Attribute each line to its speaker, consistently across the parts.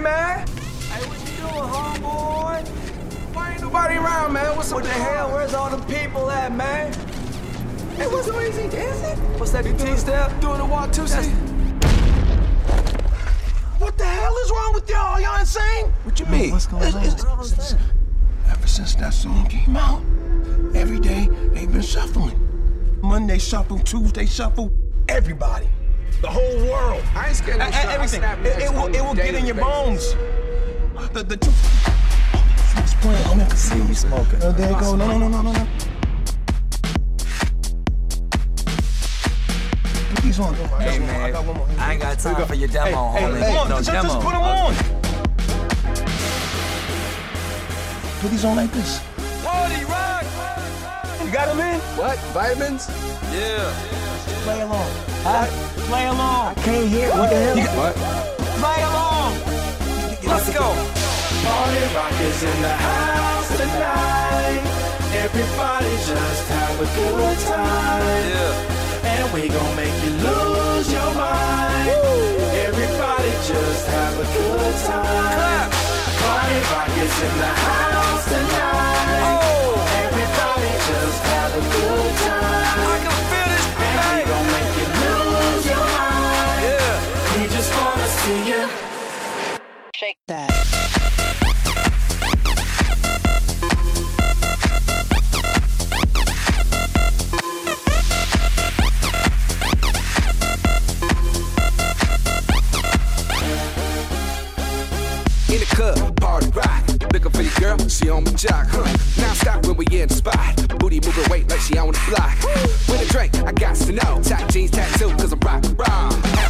Speaker 1: Hey, man. Hey, what you doing, homeboy? Why ain't nobody around, man? What's up? what the hell? Where's all the people at, man? Hey, what's the way dancing? What's that, the T-step? Doing the walk, too, see? What the hell is wrong with y'all? Y'all insane? What you mean?
Speaker 2: What's going on?
Speaker 3: Ever since that song came out, every day they've been shuffling. Monday shuffle, Tuesday shuffle, everybody. The whole world.
Speaker 1: I ain't scared of no shot.
Speaker 3: Everything.
Speaker 1: snap
Speaker 3: It, it will, it will get in your
Speaker 1: basis.
Speaker 3: bones. The, the two. What's playing? Oh, man.
Speaker 2: See you smoking.
Speaker 3: Oh, there you go. No, no, no, no, no, no. Put these on.
Speaker 4: Hey
Speaker 3: I
Speaker 4: man,
Speaker 3: got one more.
Speaker 4: I ain't got time for your demo,
Speaker 3: hey,
Speaker 4: homie.
Speaker 3: hey, come on,
Speaker 4: no
Speaker 3: just,
Speaker 4: demo.
Speaker 3: just put them on. Put these on like this.
Speaker 4: Party rock.
Speaker 3: You got them in?
Speaker 1: What? Vitamins?
Speaker 4: Yeah.
Speaker 3: Play along. Huh? Play along.
Speaker 1: I Can't hear. What the hell? What?
Speaker 3: Play along.
Speaker 4: Let's go.
Speaker 5: Party rock is in the house tonight. Everybody just have a good time.
Speaker 4: Yeah.
Speaker 5: And we gon' make you lose your mind. Everybody just have a good time.
Speaker 4: Clap.
Speaker 5: Party rock is in the house tonight. Wanna you.
Speaker 6: Shake that.
Speaker 7: In the club, party rock. Looking for your girl, she on my jock, huh? Now stop when we in the spot. Booty moving weight like she on the block. With a drink, I got to know. Tight jeans, tattoo, cause I'm rock raw.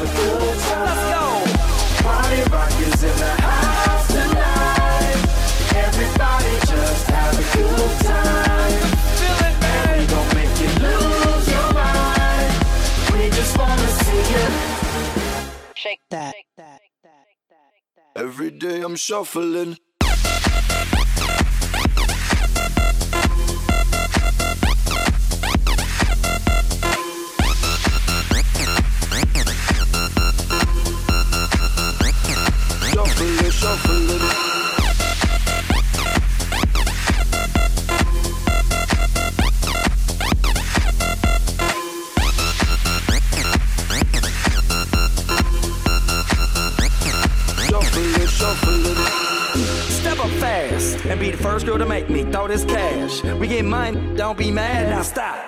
Speaker 4: Let's go.
Speaker 5: Party rock is in the house tonight. Everybody just have a good time. Make you lose your mind. We just wanna see you.
Speaker 6: Shake that.
Speaker 7: Every day I'm shuffling. Shuffling.
Speaker 4: Step up fast and be the first girl to make me throw this cash. We get mine, don't be mad. Now stop.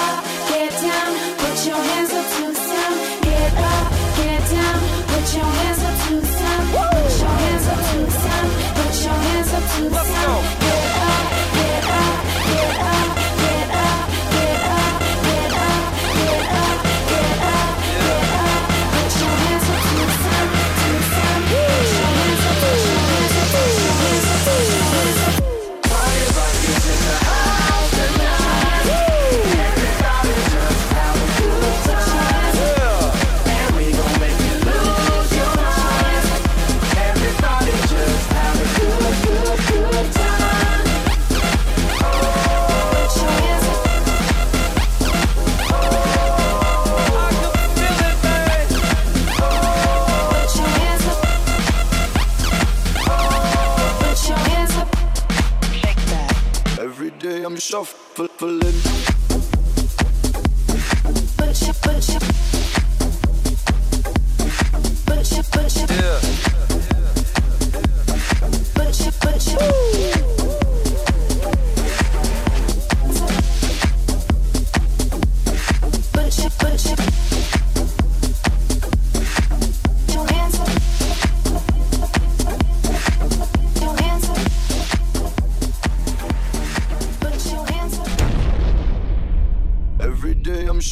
Speaker 8: Yeah.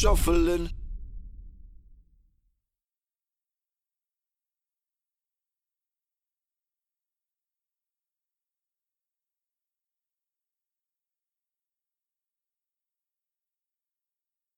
Speaker 8: Shuffling.